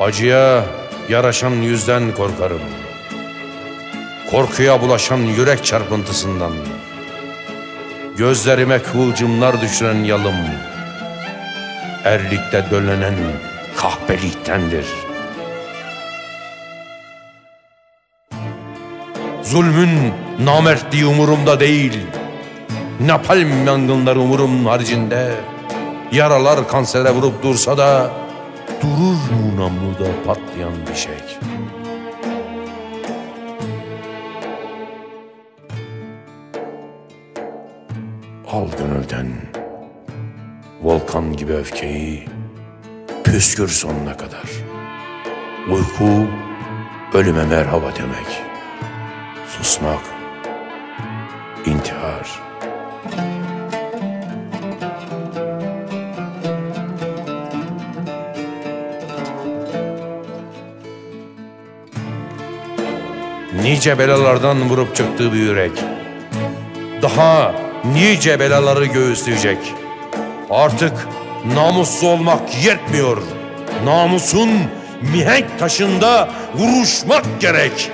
Acıya yaraşan yüzden korkarım. Korkuya bulaşan yürek çarpıntısından. Gözlerime kıvılcımlar düşüren yalım. Erlikte dönlenen kahpeliktendir. Zulmün namertliği umurumda değil. Napalm yangınları umurum haricinde. Yaralar kansere vurup dursa da durur mu namluda patlayan bir şey. Al gönülden volkan gibi öfkeyi püskür sonuna kadar. Uyku ölüme merhaba demek. Susmak intihar. Nice belalardan vurup çıktığı bir yürek. Daha nice belaları göğüsleyecek. Artık namussuz olmak yetmiyor. Namusun mihenk taşında vuruşmak gerek.